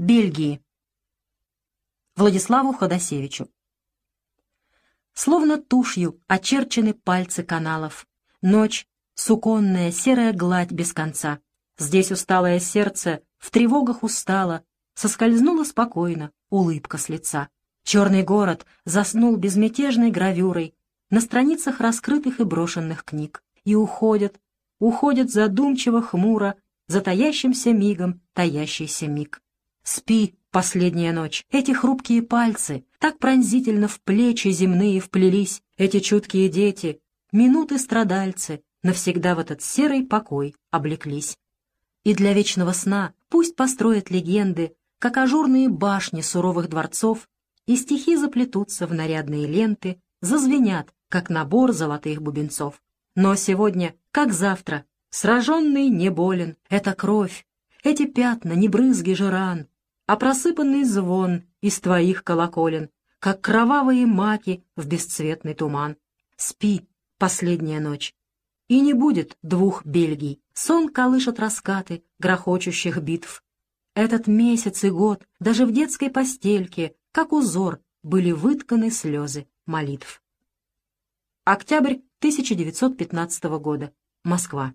Бельгии. Владиславу Ходосевичу. Словно тушью очерчены пальцы каналов. Ночь, суконная серая гладь без конца. Здесь усталое сердце в тревогах устало, соскользнула спокойно улыбка с лица. Черный город заснул безмятежной гравюрой на страницах раскрытых и брошенных книг. И уходят, уходят задумчиво, хмуро, затаящимся мигом таящийся миг. Спи, последняя ночь, эти хрупкие пальцы, так пронзительно в плечи земные вплелись, эти чуткие дети, минуты страдальцы, навсегда в этот серый покой облеклись. И для вечного сна пусть построят легенды, как ажурные башни суровых дворцов, и стихи заплетутся в нарядные ленты, зазвенят, как набор золотых бубенцов. Но сегодня, как завтра, сраженный не болен, это кровь, эти пятна, не брызги же ран, а просыпанный звон из твоих колоколен, как кровавые маки в бесцветный туман. Спи, последняя ночь, и не будет двух Бельгий. Сон колышет раскаты грохочущих битв. Этот месяц и год даже в детской постельке, как узор, были вытканы слезы молитв. Октябрь 1915 года. Москва.